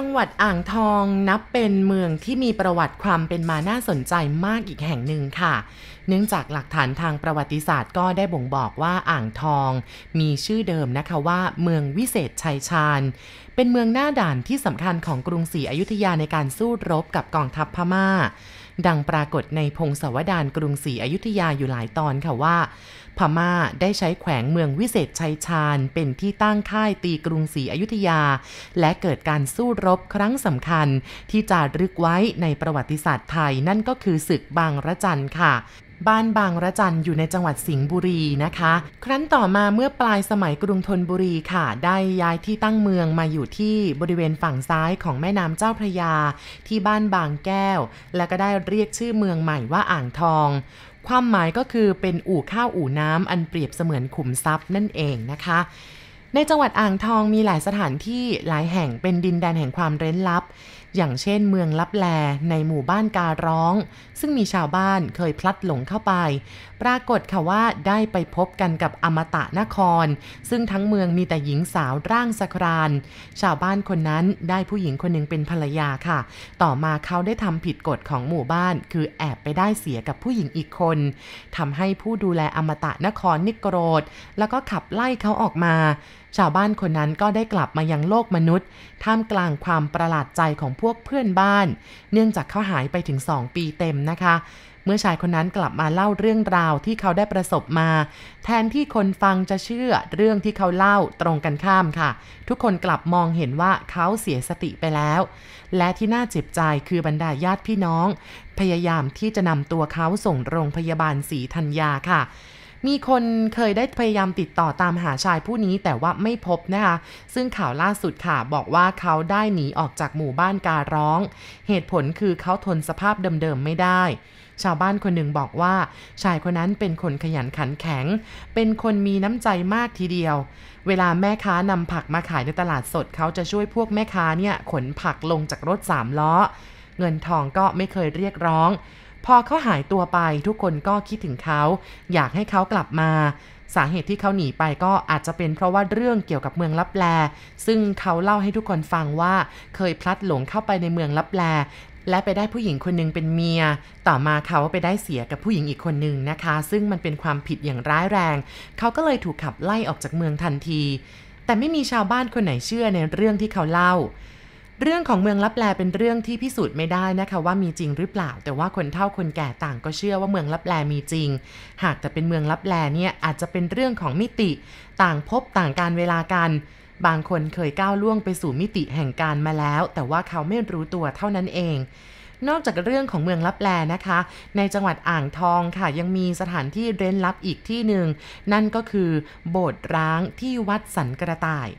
จังหวัดอ่างทองนับเป็นเมืองที่มีประวัติความเป็นมาน่าสนใจมากอีกแห่งหนึ่งค่ะ เนื่องจากหลักฐานทางประวัติศาสตร์ก็ได้บ่งบอกว่าอ่างทอง มีชื่อเดิมนะคะว่า เมืองวิเศษชัยชาญ เป็นเมืองหน้าด่านที่สำคัญของกรุงศรีอยุธยาในการสู้รบกับกองทัพพม่า ดังปรากฏในพงศาวดารกรุงศรีอยุธยาอยู่หลายตอนค่ะว่า พม่าได้ใช้แขวงเมืองวิเศษชัยชาญ เป็นที่ตั้งค่ายตีกรุงศรีอยุธยา และเกิดการสู้รบครั้งสำคัญ ที่จารึกไว้ในประวัติศาสตร์ไทยนั่นก็คือศึกบางระจันค่ะ บ้านบางระจันอยู่ในจังหวัดสิงห์บุรีนะคะ ครั้นต่อมาเมื่อปลายสมัยกรุงธนบุรีค่ะ ได้ย้ายที่ตั้งเมืองมาอยู่ที่บริเวณฝั่งซ้ายของแม่น้ำเจ้าพระยา ที่บ้านบางแก้ว แล้วก็ได้เรียกชื่อเมืองใหม่ว่าอ่างทอง ความหมายก็คือเป็นอู่ข้าวอู่น้ำอันเปรียบเสมือนขุมทรัพย์นั่นเองนะคะในจังหวัดอ่างทองมีหลายสถานที่หลายแห่งเป็นดินแดนแห่งความเร้นลับ อย่างเช่นเมืองลับแลในหมู่บ้านการ้อง ซึ่งมีชาวบ้านเคยพลัดหลงเข้าไป ปรากฏค่ะว่าได้ไปพบกันกับอมตะนคร ซึ่งทั้งเมืองมีแต่หญิงสาวร่างสคราน ชาวบ้านคนนั้นได้ผู้หญิงคนหนึ่งเป็นภรรยาค่ะ ต่อมาเขาได้ทำผิดกฎของหมู่บ้าน คือแอบไปได้เสียกับผู้หญิงอีกคนทำให้ผู้ดูแลอมตะนครนิโกรธ แล้วก็ขับไล่เขาออกมาชาวบ้านคนนั้นก็ได้กลับมายังโลกมนุษย์ ท่ามกลางความประหลาดใจของพวกเพื่อนบ้าน เนื่องจากเขาหายไปถึง 2 ปีเต็มนะคะ เมื่อชายคนนั้นกลับมาเล่าเรื่องราวที่เขาได้ประสบมา แทนที่คนฟังจะเชื่อเรื่องที่เขาเล่าตรงกันข้ามค่ะ ทุกคนกลับมองเห็นว่าเขาเสียสติไปแล้ว และที่น่าเจ็บใจคือบรรดาญาติพี่น้อง พยายามที่จะนำตัวเขาส่งโรงพยาบาลศรีธัญญาค่ะ มีคนเคยได้พยายามติดต่อตามหาชายผู้นี้แต่ว่าไม่พบนะคะ ซึ่งข่าวล่าสุดค่ะบอกว่าเขาได้หนีออกจากหมู่บ้านการ้อง เหตุผลคือเขาทนสภาพเดิมๆไม่ได้ ชาวบ้านคนหนึ่งบอกว่า ชายคนนั้นเป็นคนขยันขันแข็ง เป็นคนมีน้ำใจมากทีเดียว เวลาแม่ค้านำผักมาขายในตลาดสดเขาจะช่วยพวกแม่ค้าเนี่ยขนผักลงจากรถสามล้อ เงินทองก็ไม่เคยเรียกร้อง พอเขาหายตัวไปทุกคนก็คิดถึงเขาอยากให้เขากลับมา สาเหตุที่เขาหนีไปก็อาจจะเป็นเพราะว่าเรื่องเกี่ยวกับเมืองลับแล ซึ่งเขาเล่าให้ทุกคนฟังว่าเคยพลัดหลงเข้าไปในเมืองลับแล และไปได้ผู้หญิงคนหนึงเป็นเมีย ต่อมาเขาไปได้เสียกับผู้หญิงอีกคนหนึ่งนะคะ ซึ่งมันเป็นความผิดอย่างร้ายแรง เขาก็เลยถูกขับไล่ออกจากเมืองทันที แต่ไม่มีชาวบ้านคนไหนเชื่อในเรื่องที่เขาเล่า เรื่องของเมืองลับแลเป็นเรื่องที่พิสูจน์ไม่ได้นะคะว่ามีจริงหรือเปล่า แต่ว่าคนเฒ่าคนแก่ต่างก็เชื่อว่าเมืองลับแลมีจริง หากแต่เป็นเมืองลับแลเนี่ยอาจจะเป็นเรื่องของมิติ ต่างภพต่างการเวลากัน บางคนเคยก้าวล่วงไปสู่มิติแห่งการมาแล้ว แต่ว่าเขาไม่รู้ตัวเท่านั้นเองนอกจากเรื่องของเมืองลับแลนะคะ ในจังหวัดอ่างทองค่ะ ยังมีสถานที่เร้นลับอีกที่หนึ่ง นั่นก็คือ โบสถ์ร้างที่วัดสันกระต่าย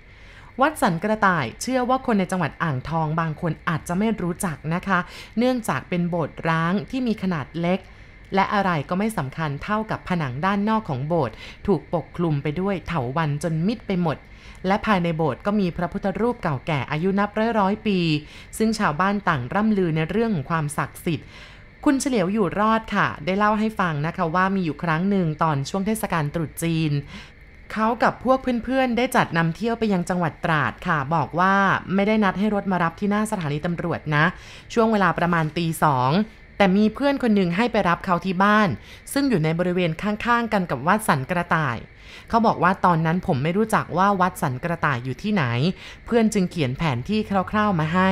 วัดสันกระต่ายเชื่อว่าคนในจังหวัดอ่างทองบางคนอาจจะไม่รู้จักนะคะ เนื่องจากเป็นโบสถ์ร้างที่มีขนาดเล็ก และอะไรก็ไม่สำคัญเท่ากับผนังด้านนอกของโบสถ์ถูกปกคลุมไปด้วยเถาวัลย์จนมิดไปหมดและภายในโบสถ์ก็มีพระพุทธรูปเก่าแก่อายุนับร้อยร้อยปี ซึ่งชาวบ้านต่างร่ำลือในเรื่องของความศักดิ์สิทธิ์ คุณเฉลียวอยู่รอดค่ะ ได้เล่าให้ฟังนะคะว่ามีอยู่ครั้งหนึ่งตอนช่วงเทศกาลตรุษจีน เขากับพวกเพื่อนๆ ได้จัดนำเที่ยวไปยังจังหวัดตราดค่ะ บอกว่าไม่ได้นัดให้รถมารับที่หน้าสถานีตำรวจนะ ช่วงเวลาประมาณตีสอง แต่มีเพื่อนคนหนึ่งให้ไปรับเขาที่บ้าน ซึ่งอยู่ในบริเวณข้างๆกันกับวัดสันกระต่าย เขาบอกว่าตอนนั้นผมไม่รู้จักว่าวัดสันกระต่ายอยู่ที่ไหน เพื่อนจึงเขียนแผนที่คร่าวๆมาให้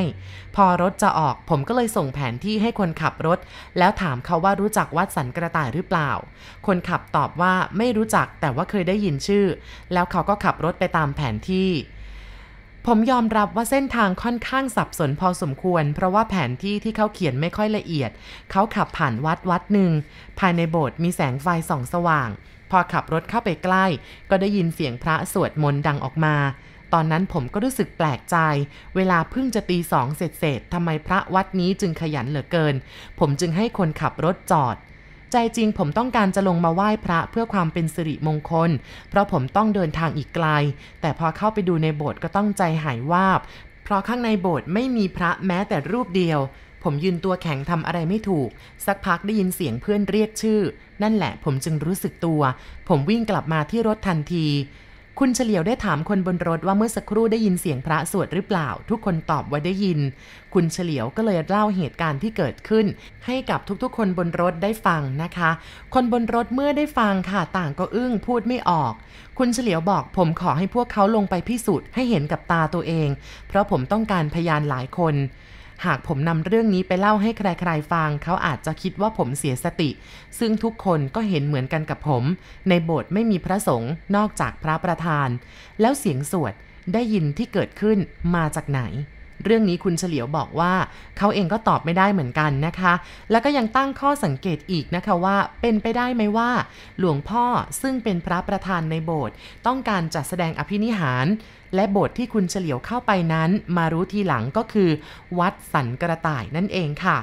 พอรถจะออกผมก็เลยส่งแผนที่ให้คนขับรถ แล้วถามเขาว่ารู้จักวัดสันกระต่ายหรือเปล่า คนขับตอบว่าไม่รู้จักแต่ว่าเคยได้ยินชื่อ แล้วเขาก็ขับรถไปตามแผนที่ ผมยอมรับว่าเส้นทางค่อนข้างสับสนพอสมควร เพราะว่าแผนที่ที่เขาเขียนไม่ค่อยละเอียด เขาขับผ่านวัดวัดหนึ่ง ภายในโบสถ์มีแสงไฟส่องสว่าง พอขับรถเข้าไปใกล้ ก็ได้ยินเสียงพระสวดมนต์ดังออกมา ตอนนั้นผมก็รู้สึกแปลกใจ เวลาเพิ่งจะตีสองเสร็จเสร็จทำไมพระวัดนี้จึงขยันเหลือเกิน ผมจึงให้คนขับรถจอด ใจจริงผมต้องการจะลงมาไหว้พระเพื่อความเป็นสิริมงคล เพราะผมต้องเดินทางอีกไกล แต่พอเข้าไปดูในโบสถ์ก็ต้องใจหายวาบ เพราะข้างในโบสถ์ไม่มีพระแม้แต่รูปเดียว ผมยืนตัวแข็งทำอะไรไม่ถูก สักพักได้ยินเสียงเพื่อนเรียกชื่อ นั่นแหละผมจึงรู้สึกตัว ผมวิ่งกลับมาที่รถทันที คุณเฉลียวได้ถามคนบนรถว่าเมื่อสักครู่ได้ยินเสียงพระสวดหรือเปล่า ทุกคนตอบว่าได้ยิน คุณเฉลียวก็เลยเล่าเหตุการณ์ที่เกิดขึ้น ให้กับทุกๆ คนบนรถได้ฟังนะคะ คนบนรถเมื่อได้ฟังค่ะต่างก็อึ้งพูดไม่ออก คุณเฉลียวบอกผมขอให้พวกเขาลงไปพิสูจน์ให้เห็นกับตาตัวเอง เพราะผมต้องการพยานหลายคน หากผมนำเรื่องนี้ไปเล่าให้ใครๆฟัง เขาอาจจะคิดว่าผมเสียสติ ซึ่งทุกคนก็เห็นเหมือนกันกับผม ในโบสถ์ไม่มีพระสงฆ์นอกจากพระประธาน แล้วเสียงสวดได้ยินที่เกิดขึ้นมาจากไหน เรื่องนี้คุณเฉลียวบอกว่า เขาเองก็ตอบไม่ได้เหมือนกันนะคะ แล้วก็ยังตั้งข้อสังเกตอีกนะคะว่าเป็นไปได้ไหมว่า หลวงพ่อซึ่งเป็นพระประธานในโบสถ์ต้องการจัดแสดงอภินิหาร และโบสถ์ที่คุณเฉลียวเข้าไปนั้น มารู้ทีหลังก็คือ วัดสันกระต่ายนั่นเองค่ะ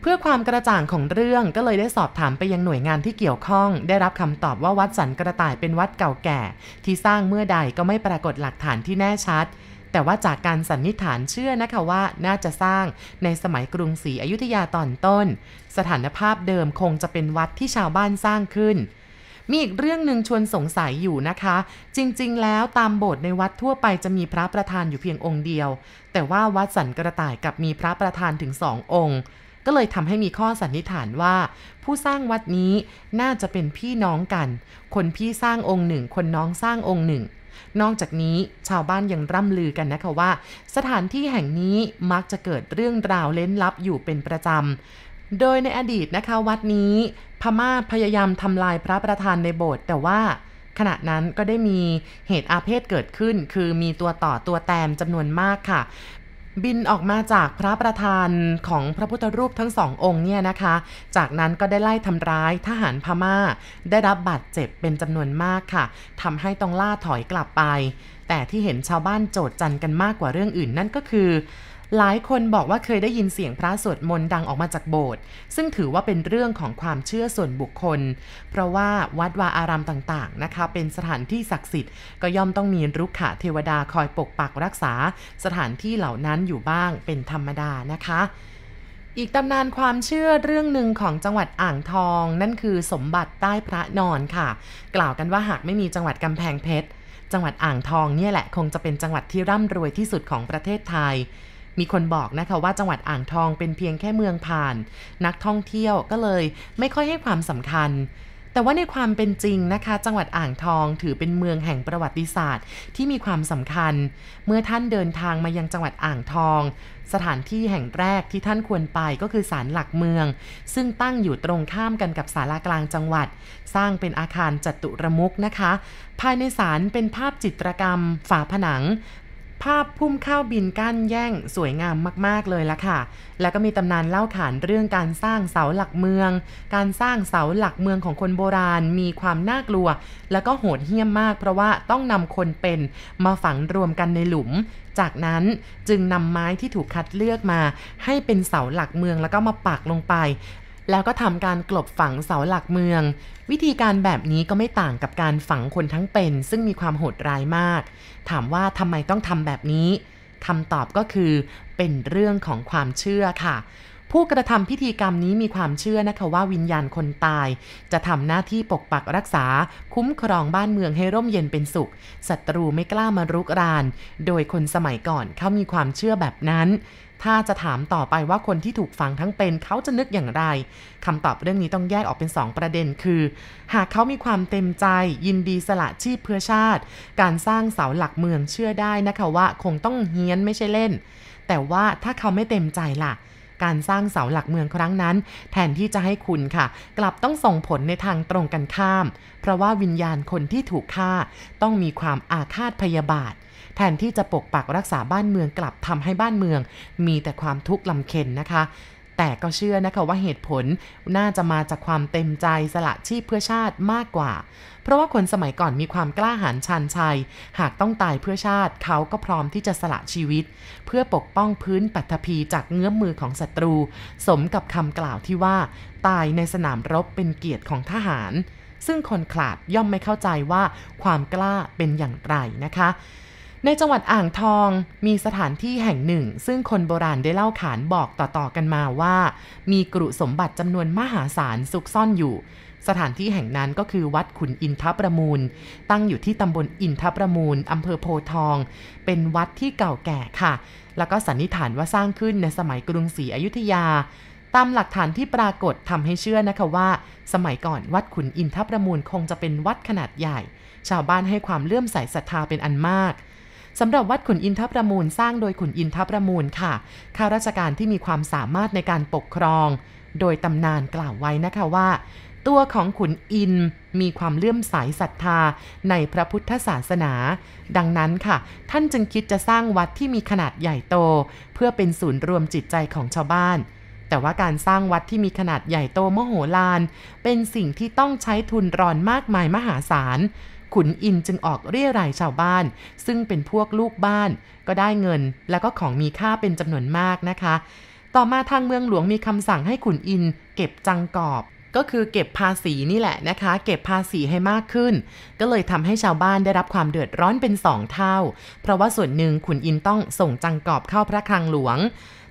เพื่อความกระจ่างของเรื่องก็เลยได้สอบถามไปยังหน่วยงานที่เกี่ยวข้อง ได้รับคำตอบว่าวัดสันกระต่ายเป็นวัดเก่าแก่ ที่สร้างเมื่อใดก็ไม่ปรากฏหลักฐานที่แน่ชัด แต่ว่าจากการสันนิษฐานเชื่อนะคะว่าน่าจะสร้างในสมัยกรุงศรีอยุธยาตอนต้น สถานภาพเดิมคงจะเป็นวัดที่ชาวบ้านสร้างขึ้น มีอีกเรื่องหนึ่งชวนสงสัยอยู่นะคะ จริงๆ แล้วตามโบสถ์ในวัดทั่วไปจะมีพระประธานอยู่เพียงองค์เดียว แต่ว่าวัดสันกระต่ายกับมีพระประธานถึงสององค์ก็เลยทำให้มีข้อสันนิษฐานว่า ผู้สร้างวัดนี้น่าจะเป็นพี่น้องกัน คนพี่สร้างองค์หนึ่ง คนน้องสร้างองค์หนึ่ง นอกจากนี้ชาวบ้านยังร่ำลือกันนะคะว่า สถานที่แห่งนี้มักจะเกิดเรื่องราวเล้นลับอยู่เป็นประจำ โดยในอดีตนะคะวัดนี้ พม่าพยายามทำลายพระประธานในโบสถ์แต่ว่าขณะนั้นก็ได้มีเหตุอาเพศเกิดขึ้น คือมีตัวต่อตัวแตมจำนวนมากค่ะ บินออกมาจากพระประธานของพระพุทธรูปทั้งสององค์เนี่ยนะคะ จากนั้นก็ได้ไล่ทำร้ายทหารพม่า ได้รับบาดเจ็บเป็นจำนวนมากค่ะทำให้ต้องล่าถอยกลับไป แต่ที่เห็นชาวบ้านโจดจันกันมากกว่าเรื่องอื่นนั่นก็คือ หลายคนบอกว่าเคยได้ยินเสียงพระสวดมนต์ดังออกมาจากโบสถ์ซึ่งถือว่าเป็นเรื่องของความเชื่อส่วนบุคคล เพราะว่าวัดวาอารามต่างๆนะคะ เป็นสถานที่ศักดิ์สิทธิ์ก็ย่อมต้องมีรุกขะเทวดาคอยปกปักรักษา สถานที่เหล่านั้นอยู่บ้างเป็นธรรมดานะคะอีกตำนานความเชื่อเรื่องหนึ่งของจังหวัดอ่างทอง นั่นคือสมบัติใต้พระนอนค่ะ กล่าวกันว่าหากไม่มีจังหวัดกำแพงเพชรจังหวัดอ่างทองเนี่ยแหละคงจะเป็นจังหวัดที่ร่ำรวยที่สุดของประเทศไทย มีคนบอกนะคะว่าจังหวัดอ่างทองเป็นเพียงแค่เมืองผ่าน นักท่องเที่ยวก็เลยไม่ค่อยให้ความสำคัญแต่ว่าในความเป็นจริงนะคะ จังหวัดอ่างทองถือเป็นเมืองแห่งประวัติศาสตร์ ที่มีความสำคัญ เมื่อท่านเดินทางมายังจังหวัดอ่างทอง สถานที่แห่งแรกที่ท่านควรไปก็คือศาลหลักเมือง ซึ่งตั้งอยู่ตรงข้ามกันกับศาลากลางจังหวัด สร้างเป็นอาคารจัตุรมุกนะคะ ภายในศาลเป็นภาพจิตรกรรม ฝาผนัง ภาพพุ่มข้าวบินก้านแย่งสวยงามมาก ๆ เลยละค่ะ แล้วก็มีตำนานเล่าขานเรื่องการสร้างเสาหลักเมือง การสร้างเสาหลักเมืองของคนโบราณมีความน่ากลัว แล้วก็โหดเหี้ยมมาก เพราะว่าต้องนำคนเป็นมาฝังรวมกันในหลุม จากนั้นจึงนำไม้ที่ถูกคัดเลือกมา ให้เป็นเสาหลักเมืองแล้วก็มาปักลงไป แล้วก็ทำการกลบฝังเสาหลักเมือง วิธีการแบบนี้ก็ไม่ต่างกับการฝังคนทั้งเป็น ซึ่งมีความโหดร้ายมาก ถามว่าทำไมต้องทำแบบนี้คำตอบก็คือเป็นเรื่องของความเชื่อค่ะ ผู้กระทำพิธีกรรมนี้มีความเชื่อนะคะว่าวิญญาณคนตาย จะทำหน้าที่ปกปักรักษา คุ้มครองบ้านเมืองให้ร่มเย็นเป็นสุขศัตรูไม่กล้ามารุกราน โดยคนสมัยก่อนเขามีความเชื่อแบบนั้น ถ้าจะถามต่อไปว่าคนที่ถูกฝังทั้งเป็นเขาจะนึกอย่างไรคำตอบเรื่องนี้ต้องแยกออกเป็น 2 ประเด็นคือ หากเขามีความเต็มใจ ยินดีสละชีพเพื่อชาติ การสร้างเสาหลักเมืองเชื่อได้นะคะว่า คงต้องเฮี้ยนไม่ใช่เล่น แต่ว่าถ้าเขาไม่เต็มใจล่ะ การสร้างเสาหลักเมืองครั้งนั้น แทนที่จะให้คุณค่ะ กลับต้องส่งผลในทางตรงกันข้าม เพราะว่าวิญญาณคนที่ถูกฆ่า ต้องมีความอาฆาตพยาบาท แทนที่จะปกปักรักษาบ้านเมืองกลับทำให้บ้านเมือง มีแต่ความทุกข์ลำเค็นนะคะ แต่ก็เชื่อนะคะว่าเหตุผลน่าจะมาจากความเต็มใจสละชีพเพื่อชาติมากกว่า เพราะว่าคนสมัยก่อนมีความกล้าหาญชันชัย หากต้องตายเพื่อชาติเขาก็พร้อมที่จะสละชีวิต เพื่อปกป้องพื้นปัตภีจากเงื้อมมือของศัตรู สมกับคำกล่าวที่ว่า ตายในสนามรบเป็นเกียรติของทหาร ซึ่งคนขลาดย่อมไม่เข้าใจว่าความกล้าเป็นอย่างไรนะคะ ในจังหวัดอ่างทองมีสถานที่แห่งหนึ่ง ซึ่งคนโบราณได้เล่าขานบอกต่อๆกันมาว่า มีกรุสมบัติจำนวนมหาศาลซุกซ่อนอยู่สสถานที่แห่งนั้นก็คือวัดขุนอินทประมูล ตั้งอยู่ที่ตำบลอินทประมูลอำเภอโพทอง เป็นวัดที่เก่าแก่ค่ะ แล้วก็สันนิษฐานว่าสร้างขึ้นในสมัยกรุงศรีอยุธยาตามหลักฐานที่ปรากฏทำให้เชื่อนะคะว่า สมัยก่อนวัดขุนอินทประมูลคงจะเป็นวัดขนาดใหญ่ ชาวบ้านให้ความเลื่อมใสศรัทธาเป็นอันมาก สำหรับวัดขุนอินทประมูลสร้างโดยขุนอินทประมูลค่ะ ข้าราชการที่มีความสามารถในการปกครอง โดยตำนานกล่าวไว้นะคะว่า ตัวของขุนอินมีความเลื่อมใสศรัทธาในพระพุทธศาสนา ดังนั้นค่ะ ท่านจึงคิดจะสร้างวัดที่มีขนาดใหญ่โต เพื่อเป็นศูนย์รวมจิตใจของชาวบ้านแต่ว่าการสร้างวัดที่มีขนาดใหญ่โตมโหฬารเป็นสิ่งที่ต้องใช้ทุนรอนมากมายมหาศาล ขุนอินจึงออกเรียรายชาวบ้าน ซึ่งเป็นพวกลูกบ้าน ก็ได้เงิน แล้วก็ของมีค่าเป็นจำนวนมากนะคะ ต่อมาทางเมืองหลวงมีคำสั่งให้ขุนอินเก็บจังกอบ ก็คือเก็บภาษีนี่แหละนะคะ เก็บภาษีให้มากขึ้น ก็เลยทำให้ชาวบ้านได้รับความเดือดร้อนเป็นสองเท่า เพราะว่าส่วนหนึ่งขุนอินต้องส่งจังกอบเข้าพระคลังหลวง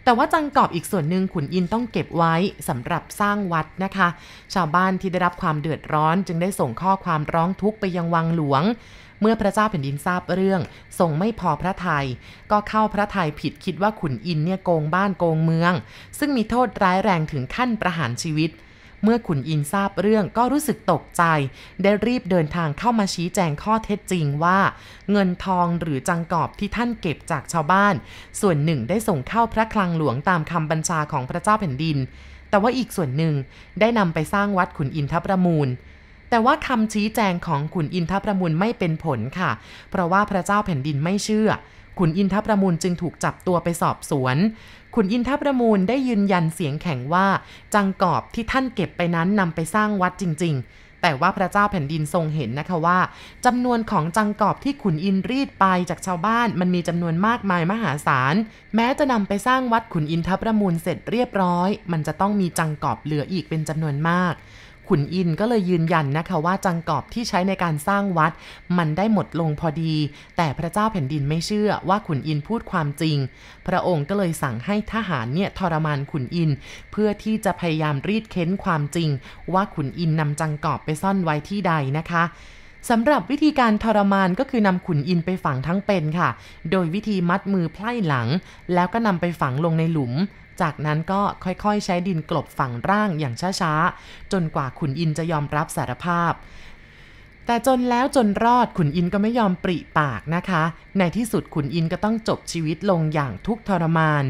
แต่ว่าจังกอบอีกส่วนหนึ่งขุนอินต้องเก็บไว้สำหรับสร้างวัดนะคะ ชาวบ้านที่ได้รับความเดือดร้อนจึงได้ส่งข้อความร้องทุกข์ไปยังวังหลวงเมื่อพระเจ้าแผ่นดินทราบเรื่องทรงไม่พอพระทยัยก็เข้าพระทัยผิดคิดว่าขุนอินเนี่ยโกงบ้านโกงเมือง ซึ่งมีโทษร้ายแรงถึงขั้นประหารชีวิต เมื่อขุนอินทราบเรื่องก็รู้สึกตกใจ ได้รีบเดินทางเข้ามาชี้แจงข้อเท็จจริงว่า เงินทองหรือจังกอบที่ท่านเก็บจากชาวบ้าน ส่วนหนึ่งได้ส่งเข้าพระคลังหลวงตามคำบัญชาของพระเจ้าแผ่นดิน แต่ว่าอีกส่วนหนึ่งได้นำไปสร้างวัดขุนอินทประมูลแต่ว่าคำชี้แจงของขุนอินทประมูลไม่เป็นผลค่ะ เพราะว่าพระเจ้าแผ่นดินไม่เชื่อ ขุนอินทประมูลจึงถูกจับตัวไปสอบสวน ขุนอินทประมูลได้ยืนยันเสียงแข็งว่า จังกอบที่ท่านเก็บไปนั้นนำไปสร้างวัดจริง ๆแต่ว่าพระเจ้าแผ่นดินทรงเห็นนะคะว่าจำนวนของจังกอบที่ขุนอินรีดไปจากชาวบ้านมันมีจำนวนมากมายมหาศาล แม้จะนำไปสร้างวัดขุนอินทประมูลเสร็จเรียบร้อย มันจะต้องมีจังกอบเหลืออีกเป็นจำนวนมาก ขุนอินก็เลยยืนยันนะคะว่าจังกอบที่ใช้ในการสร้างวัด มันได้หมดลงพอดี แต่พระเจ้าแผ่นดินไม่เชื่อว่าขุนอินพูดความจริง พระองค์ก็เลยสั่งให้ทหารเนี่ยทรมานขุนอิน เพื่อที่จะพยายามรีดเค้นความจริง ว่าขุนอินนำจังกอบไปซ่อนไว้ที่ใดนะคะสำหรับวิธีการทรมานก็คือนำขุนอินไปฝังทั้งเป็นค่ะ โดยวิธีมัดมือไพล่หลัง แล้วก็นำไปฝังลงในหลุม จากนั้นก็ค่อยๆ ใช้ดินกลบฝังร่างอย่างช้าๆ จนกว่าขุนอินจะยอมรับสารภาพ แต่จนแล้วจนรอดขุนอินก็ไม่ยอมปริปากนะคะ ในที่สุดขุนอินก็ต้องจบชีวิตลงอย่างทุกทรมาน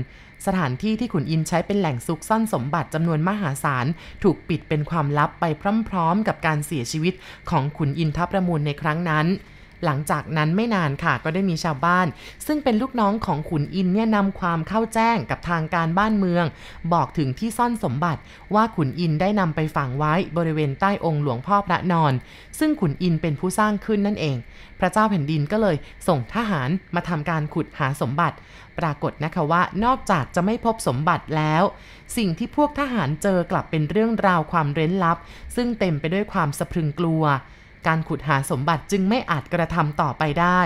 สถานที่ที่ขุนอินใช้เป็นแหล่งซุกซ่อนสมบัติจำนวนมหาศาล ถูกปิดเป็นความลับไปพร้อม ๆ กับการเสียชีวิตของขุนอินทัพประมูลในครั้งนั้น หลังจากนั้นไม่นานค่ะก็ได้มีชาวบ้าน ซึ่งเป็นลูกน้องของขุนอินเนี่ยนำความเข้าแจ้งกับทางการบ้านเมือง บอกถึงที่ซ่อนสมบัติว่าขุนอินได้นำไปฝังไว้บริเวณใต้องค์หลวงพ่อพระนอน ซึ่งขุนอินเป็นผู้สร้างขึ้นนั่นเอง พระเจ้าแผ่นดินก็เลยส่งทหารมาทำการขุดหาสมบัติ ปรากฏนะคะว่านอกจากจะไม่พบสมบัติแล้ว สิ่งที่พวกทหารเจอกลับเป็นเรื่องราวความเร้นลับ ซึ่งเต็มไปด้วยความสะพรึงกลัว การขุดหาสมบัติจึงไม่อาจกระทำต่อไปได้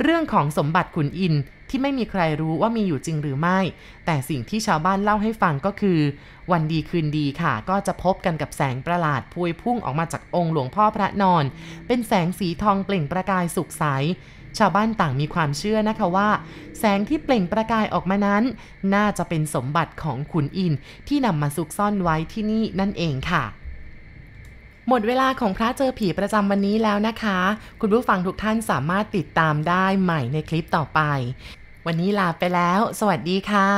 เรื่องของสมบัติขุนอินที่ไม่มีใครรู้ว่ามีอยู่จริงหรือไม่ แต่สิ่งที่ชาวบ้านเล่าให้ฟังก็คือ วันดีคืนดีค่ะ ก็จะพบกันกับแสงประหลาดพวยพุ่งออกมาจากองค์หลวงพ่อพระนอน เป็นแสงสีทองเปล่งประกายสุกใส ชาวบ้านต่างมีความเชื่อนะคะว่า แสงที่เปล่งประกายออกมานั้น น่าจะเป็นสมบัติของขุนอินที่นำมาซุกซ่อนไว้ที่นี่นั่นเองค่ะ หมดเวลาของพระเจอผีประจำวันนี้แล้วนะคะ คุณผู้ฟังทุกท่านสามารถติดตามได้ใหม่ในคลิปต่อไป วันนี้ลาไปแล้ว สวัสดีค่ะ